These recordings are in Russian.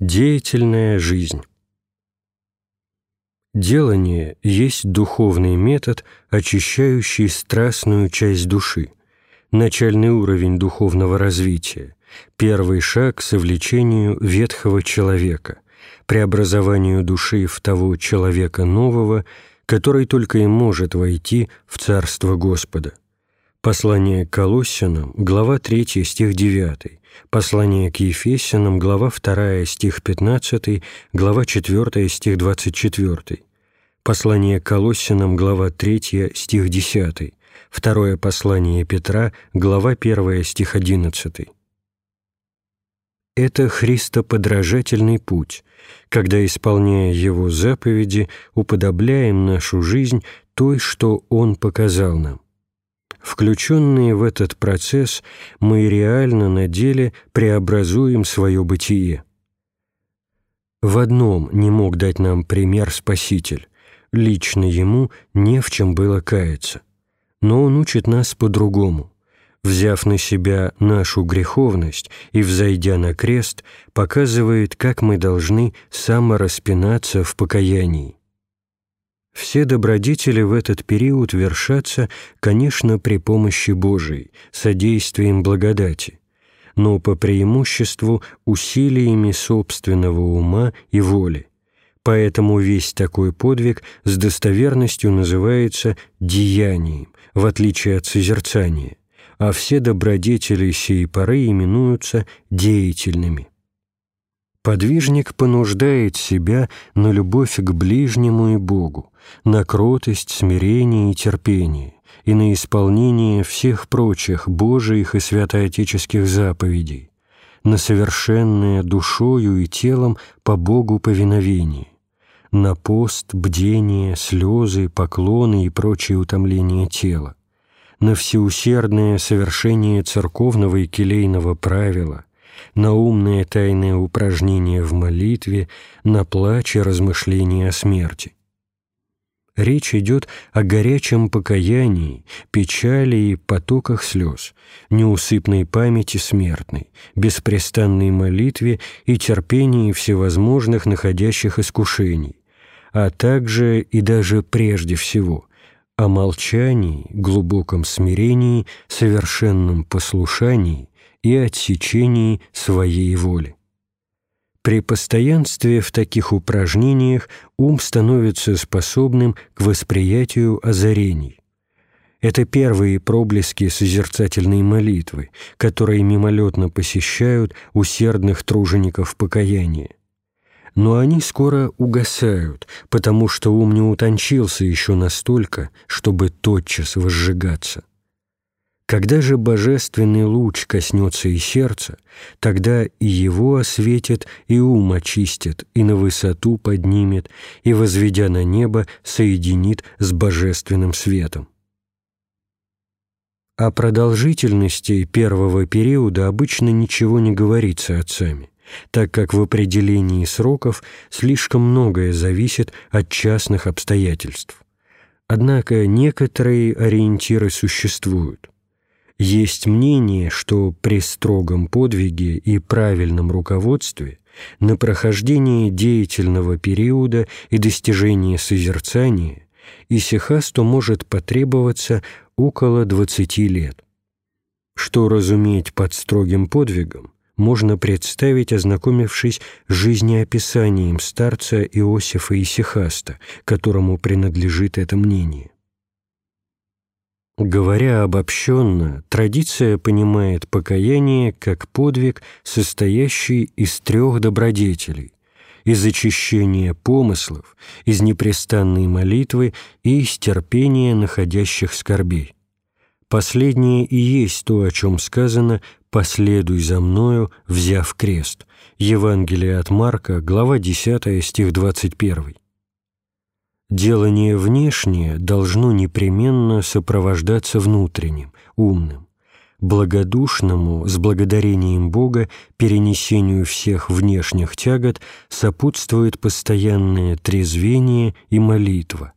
Деятельная жизнь. Делание есть духовный метод, очищающий страстную часть души, начальный уровень духовного развития, первый шаг к совлечению ветхого человека, преобразованию души в того человека нового, который только и может войти в Царство Господа. Послание к Колоссянам, глава 3, стих 9, Послание к Ефесянам, глава 2, стих 15, глава 4, стих 24. Послание к Колоссянам, глава 3, стих 10. Второе послание Петра, глава 1, стих 11. Это христоподражательный путь, когда, исполняя Его заповеди, уподобляем нашу жизнь той, что Он показал нам. Включенные в этот процесс, мы реально на деле преобразуем свое бытие. В одном не мог дать нам пример Спаситель. Лично ему не в чем было каяться. Но он учит нас по-другому. Взяв на себя нашу греховность и взойдя на крест, показывает, как мы должны самораспинаться в покаянии. Все добродетели в этот период вершатся, конечно, при помощи Божией, содействием благодати, но по преимуществу усилиями собственного ума и воли. Поэтому весь такой подвиг с достоверностью называется «деянием», в отличие от созерцания, а все добродетели сей поры именуются «деятельными». Подвижник понуждает себя на любовь к ближнему и Богу, на кротость, смирение и терпение, и на исполнение всех прочих Божиих и святоотеческих заповедей, на совершенное душою и телом по Богу повиновение, на пост, бдение, слезы, поклоны и прочие утомления тела, на всеусердное совершение церковного и келейного правила, на умные тайные упражнения в молитве, на плач и размышления о смерти. Речь идет о горячем покаянии, печали и потоках слез, неусыпной памяти смертной, беспрестанной молитве и терпении всевозможных находящих искушений, а также и даже прежде всего о молчании, глубоком смирении, совершенном послушании и отсечении своей воли. При постоянстве в таких упражнениях ум становится способным к восприятию озарений. Это первые проблески созерцательной молитвы, которые мимолетно посещают усердных тружеников покаяния. Но они скоро угасают, потому что ум не утончился еще настолько, чтобы тотчас возжигаться. Когда же божественный луч коснется и сердца, тогда и его осветит, и ум очистит, и на высоту поднимет, и, возведя на небо, соединит с божественным светом. О продолжительности первого периода обычно ничего не говорится отцами, так как в определении сроков слишком многое зависит от частных обстоятельств. Однако некоторые ориентиры существуют – есть мнение, что при строгом подвиге и правильном руководстве на прохождение деятельного периода и достижение созерцания исихасту может потребоваться около 20 лет. Что разуметь под строгим подвигом, можно представить, ознакомившись с жизнеописанием старца Иосифа Исихаста, которому принадлежит это мнение. Говоря обобщенно, традиция понимает покаяние как подвиг, состоящий из трех добродетелей – из очищения помыслов, из непрестанной молитвы и из терпения находящих скорбей. Последнее и есть то, о чем сказано «последуй за мною, взяв крест» Евангелие от Марка, глава 10, стих 21. Делание внешнее должно непременно сопровождаться внутренним, умным, благодушному, с благодарением Бога, перенесению всех внешних тягот сопутствует постоянное трезвение и молитва.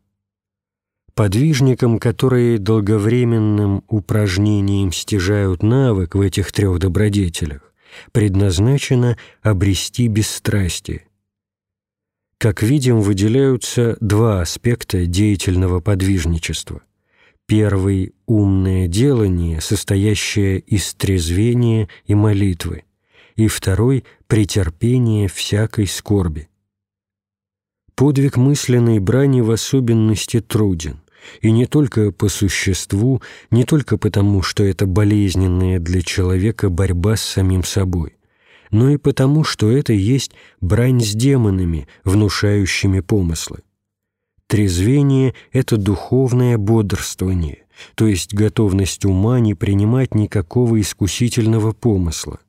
Подвижникам, которые долговременным упражнением стяжают навык в этих трех добродетелях, предназначено обрести бесстрастие. Как видим, выделяются два аспекта деятельного подвижничества. Первый – умное делание, состоящее из трезвения и молитвы, и второй – претерпение всякой скорби. Подвиг мысленной брани в особенности труден, и не только по существу, не только потому, что это болезненная для человека борьба с самим собой, но и потому, что это есть брань с демонами, внушающими помыслы. Трезвение — это духовное бодрствование, то есть готовность ума не принимать никакого искусительного помысла.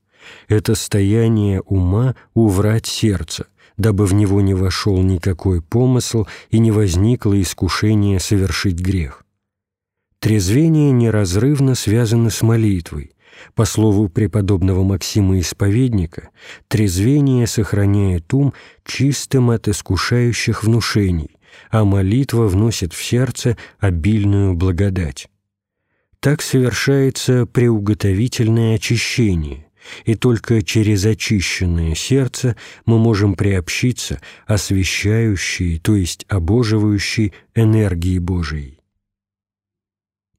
Это стояние ума уврать сердце, дабы в него не вошел никакой помысл и не возникло искушение совершить грех. Трезвение неразрывно связано с молитвой, по слову преподобного Максима Исповедника, трезвение сохраняет ум чистым от искушающих внушений, а молитва вносит в сердце обильную благодать. Так совершается преуготовительное очищение, и только через очищенное сердце мы можем приобщиться освящающей, то есть обоживающей энергии Божией.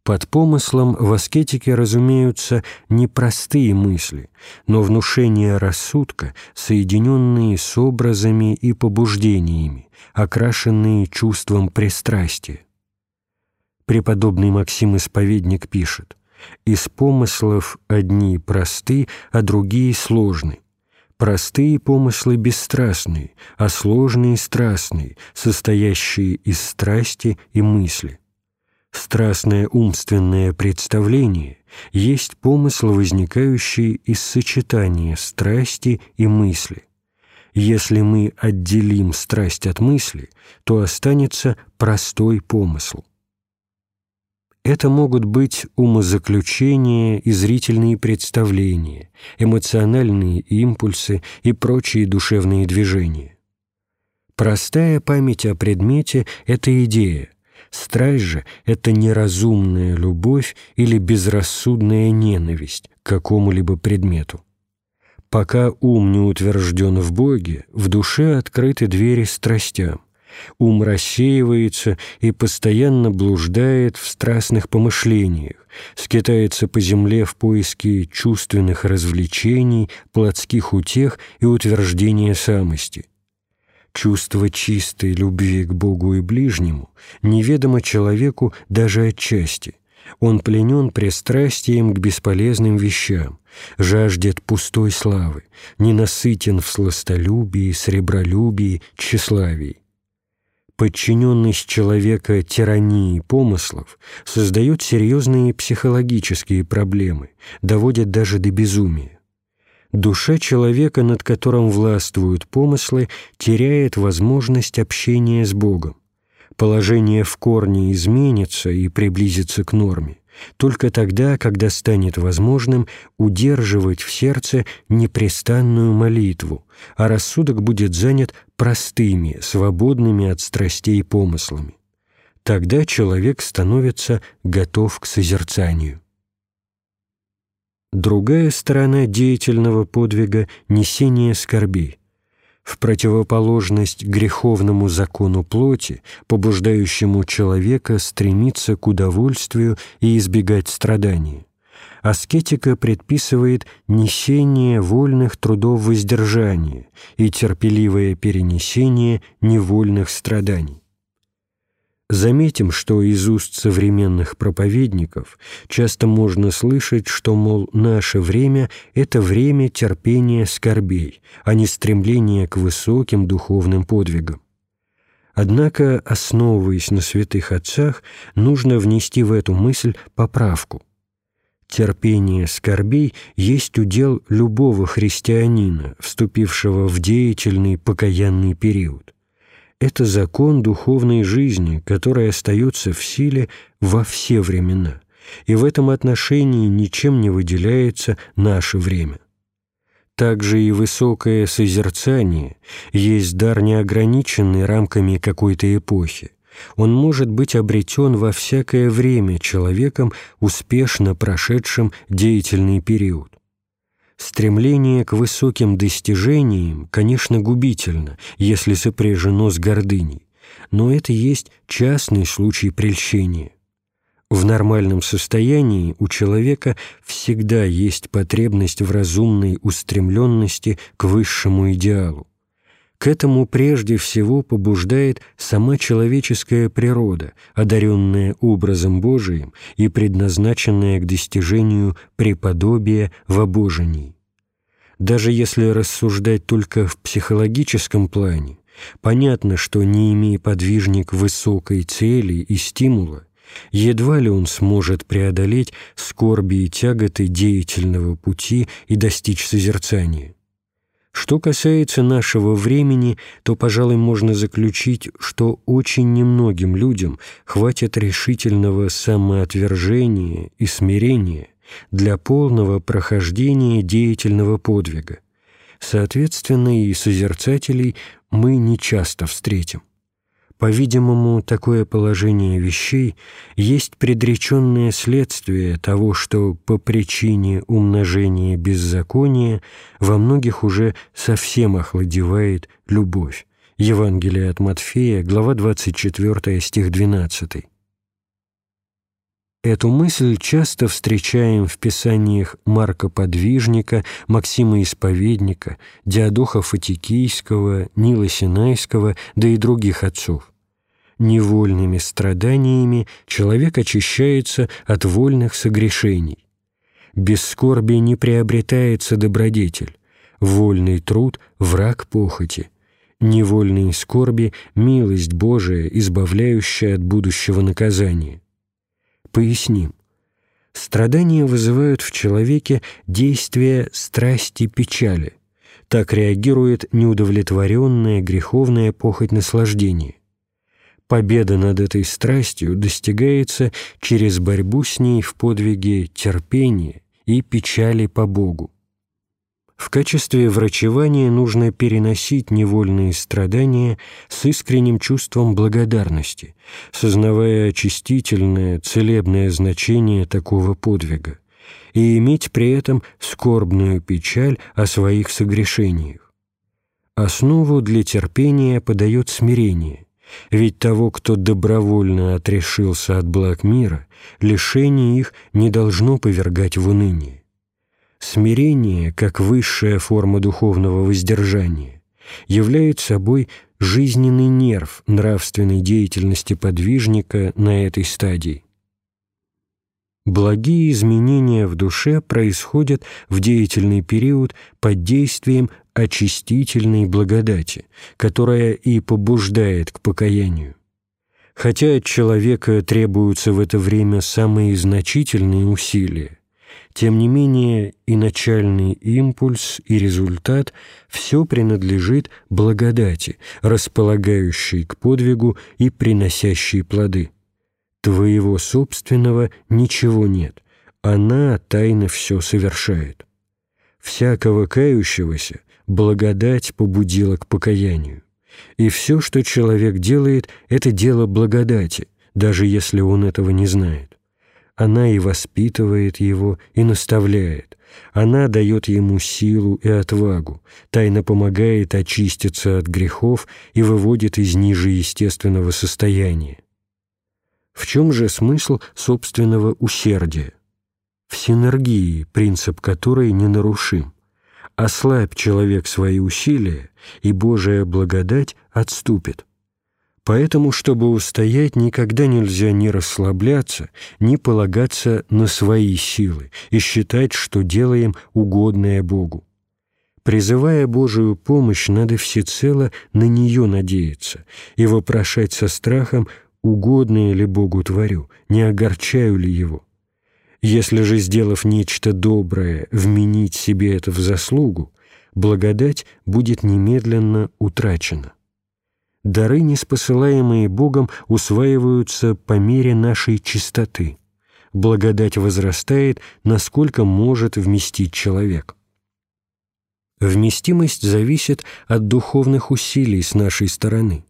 Под помыслом в аскетике разумеются не простые мысли, но внушения рассудка, соединенные с образами и побуждениями, окрашенные чувством пристрастия. Преподобный Максим Исповедник пишет, «Из помыслов одни просты, а другие сложны. Простые помыслы бесстрастные, а сложные страстные, состоящие из страсти и мысли. Страстное умственное представление есть помысл, возникающий из сочетания страсти и мысли. Если мы отделим страсть от мысли, то останется простой помысл. Это могут быть умозаключения и зрительные представления, эмоциональные импульсы и прочие душевные движения. Простая память о предмете – это идея, Страсть же — это неразумная любовь или безрассудная ненависть к какому-либо предмету. Пока ум не утвержден в Боге, в душе открыты двери страстям. Ум рассеивается и постоянно блуждает в страстных помышлениях, скитается по земле в поиске чувственных развлечений, плотских утех и утверждения самости – Чувство чистой любви к Богу и ближнему неведомо человеку даже отчасти. Он пленен пристрастием к бесполезным вещам, жаждет пустой славы, ненасытен в сластолюбии, сребролюбии, тщеславии. Подчиненность человека тирании помыслов создает серьезные психологические проблемы, доводит даже до безумия. Душа человека, над которым властвуют помыслы, теряет возможность общения с Богом. Положение в корне изменится и приблизится к норме только тогда, когда станет возможным удерживать в сердце непрестанную молитву, а рассудок будет занят простыми, свободными от страстей помыслами. Тогда человек становится готов к созерцанию. Другая сторона деятельного подвига — несение скорбей. В противоположность греховному закону плоти, побуждающему человека стремиться к удовольствию и избегать страдания, аскетика предписывает несение вольных трудов воздержания и терпеливое перенесение невольных страданий. Заметим, что из уст современных проповедников часто можно слышать, что, мол, наше время — это время терпения скорбей, а не стремления к высоким духовным подвигам. Однако, основываясь на святых отцах, нужно внести в эту мысль поправку. Терпение скорбей есть удел любого христианина, вступившего в деятельный покаянный период это закон духовной жизни, который остается в силе во все времена, и в этом отношении ничем не выделяется наше время. Также и высокое созерцание есть дар, неограниченный рамками какой-то эпохи. Он может быть обретен во всякое время человеком, успешно прошедшим деятельный период. Стремление к высоким достижениям, конечно, губительно, если сопряжено с гордыней, но это есть частный случай прельщения. В нормальном состоянии у человека всегда есть потребность в разумной устремленности к высшему идеалу. К этому прежде всего побуждает сама человеческая природа, одаренная образом Божиим и предназначенная к достижению преподобия в обожении. Даже если рассуждать только в психологическом плане, понятно, что не имея подвижник высокой цели и стимула, едва ли он сможет преодолеть скорби и тяготы деятельного пути и достичь созерцания. Что касается нашего времени, то, пожалуй, можно заключить, что очень немногим людям хватит решительного самоотвержения и смирения для полного прохождения деятельного подвига. Соответственно, и созерцателей мы не часто встретим. По-видимому, такое положение вещей есть предреченное следствие того, что по причине умножения беззакония во многих уже совсем охладевает любовь. Евангелие от Матфея, глава 24, стих 12. Эту мысль часто встречаем в писаниях Марка Подвижника, Максима Исповедника, Диадоха Фатикийского, Нила Синайского, да и других отцов невольными страданиями человек очищается от вольных согрешений. Без скорби не приобретается добродетель, вольный труд — враг похоти, невольные скорби — милость Божия, избавляющая от будущего наказания. Поясним. Страдания вызывают в человеке действие страсти печали. Так реагирует неудовлетворенная греховная похоть наслаждения. Победа над этой страстью достигается через борьбу с ней в подвиге терпения и печали по Богу. В качестве врачевания нужно переносить невольные страдания с искренним чувством благодарности, сознавая очистительное, целебное значение такого подвига, и иметь при этом скорбную печаль о своих согрешениях. Основу для терпения подает смирение – ведь того, кто добровольно отрешился от благ мира, лишение их не должно повергать в уныние. Смирение, как высшая форма духовного воздержания, является собой жизненный нерв нравственной деятельности подвижника на этой стадии. Благие изменения в душе происходят в деятельный период под действием очистительной благодати, которая и побуждает к покаянию. Хотя от человека требуются в это время самые значительные усилия, тем не менее и начальный импульс, и результат – все принадлежит благодати, располагающей к подвигу и приносящей плоды. Твоего собственного ничего нет, она тайно все совершает. Всякого кающегося благодать побудила к покаянию. И все, что человек делает, это дело благодати, даже если он этого не знает. Она и воспитывает его, и наставляет. Она дает ему силу и отвагу, тайно помогает очиститься от грехов и выводит из ниже естественного состояния. В чем же смысл собственного усердия? В синергии, принцип которой ненарушим. Ослабь человек свои усилия, и Божия благодать отступит. Поэтому, чтобы устоять, никогда нельзя ни расслабляться, ни полагаться на свои силы и считать, что делаем угодное Богу. Призывая Божию помощь, надо всецело на нее надеяться и вопрошать со страхом, угодное ли Богу творю, не огорчаю ли Его. Если же, сделав нечто доброе, вменить себе это в заслугу, благодать будет немедленно утрачена. Дары, неспосылаемые Богом, усваиваются по мере нашей чистоты. Благодать возрастает, насколько может вместить человек. Вместимость зависит от духовных усилий с нашей стороны.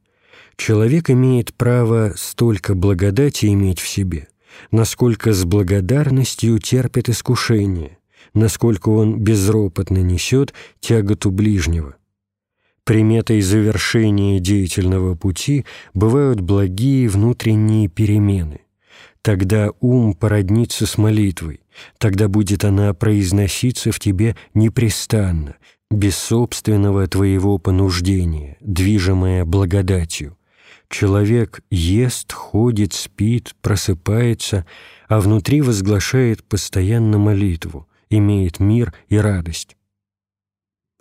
Человек имеет право столько благодати иметь в себе, насколько с благодарностью терпит искушение, насколько он безропотно несет тяготу ближнего. Приметой завершения деятельного пути бывают благие внутренние перемены. Тогда ум породнится с молитвой, тогда будет она произноситься в тебе непрестанно, без собственного твоего понуждения, движимая благодатью. Человек ест, ходит, спит, просыпается, а внутри возглашает постоянно молитву, имеет мир и радость.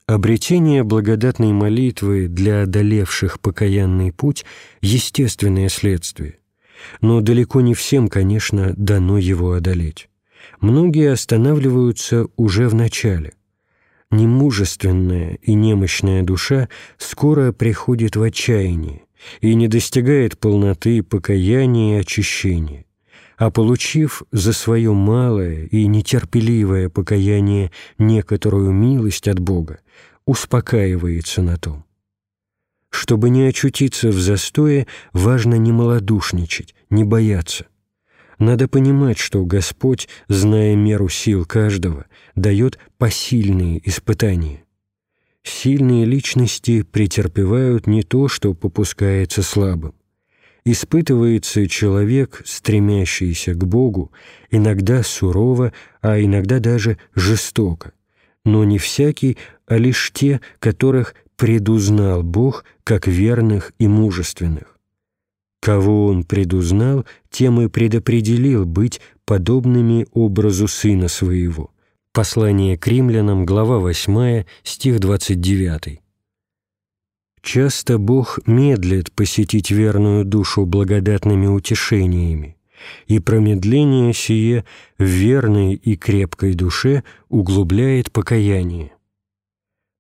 Обретение благодатной молитвы для одолевших покаянный путь – естественное следствие. Но далеко не всем, конечно, дано его одолеть. Многие останавливаются уже в начале. Немужественная и немощная душа скоро приходит в отчаяние и не достигает полноты покаяния и очищения а получив за свое малое и нетерпеливое покаяние некоторую милость от Бога, успокаивается на том. Чтобы не очутиться в застое, важно не малодушничать, не бояться. Надо понимать, что Господь, зная меру сил каждого, дает посильные испытания. Сильные личности претерпевают не то, что попускается слабым. Испытывается человек, стремящийся к Богу, иногда сурово, а иногда даже жестоко. Но не всякий, а лишь те, которых предузнал Бог как верных и мужественных. Кого Он предузнал, тем и предопределил быть подобными образу Сына Своего. Послание к римлянам, глава 8, стих 29. Часто Бог медлит посетить верную душу благодатными утешениями, и промедление сие в верной и крепкой душе углубляет покаяние.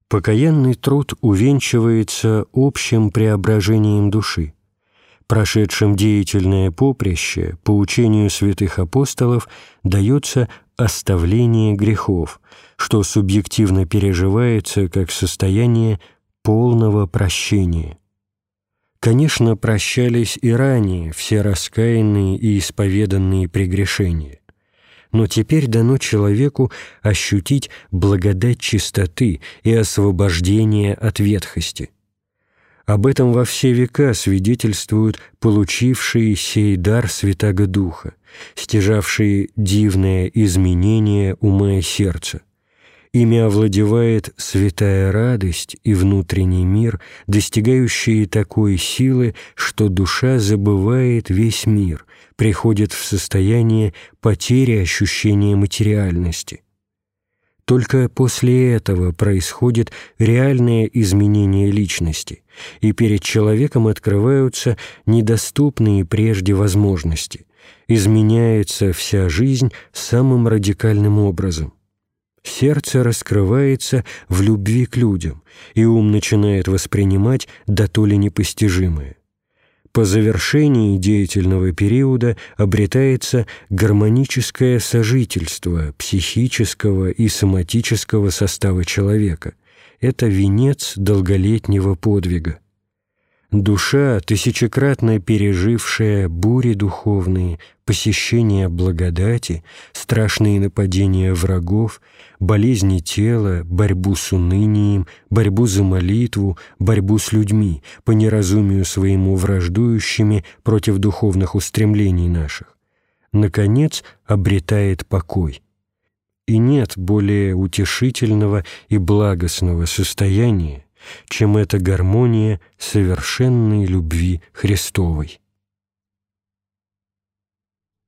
Покаянный труд увенчивается общим преображением души. Прошедшим деятельное поприще по учению святых апостолов дается оставление грехов, что субъективно переживается как состояние полного прощения. Конечно, прощались и ранее все раскаянные и исповеданные прегрешения но теперь дано человеку ощутить благодать чистоты и освобождения от ветхости. Об этом во все века свидетельствуют получившие сей дар Святаго Духа, стяжавшие дивное изменение ума и сердца. Ими овладевает святая радость и внутренний мир, достигающие такой силы, что душа забывает весь мир, приходит в состояние потери ощущения материальности. Только после этого происходит реальное изменение личности, и перед человеком открываются недоступные прежде возможности, изменяется вся жизнь самым радикальным образом. Сердце раскрывается в любви к людям, и ум начинает воспринимать да то ли непостижимое по завершении деятельного периода обретается гармоническое сожительство психического и соматического состава человека. Это венец долголетнего подвига. Душа, тысячекратно пережившая бури духовные, посещение благодати, страшные нападения врагов, болезни тела, борьбу с унынием, борьбу за молитву, борьбу с людьми, по неразумию своему враждующими против духовных устремлений наших, наконец обретает покой. И нет более утешительного и благостного состояния, чем эта гармония совершенной любви Христовой.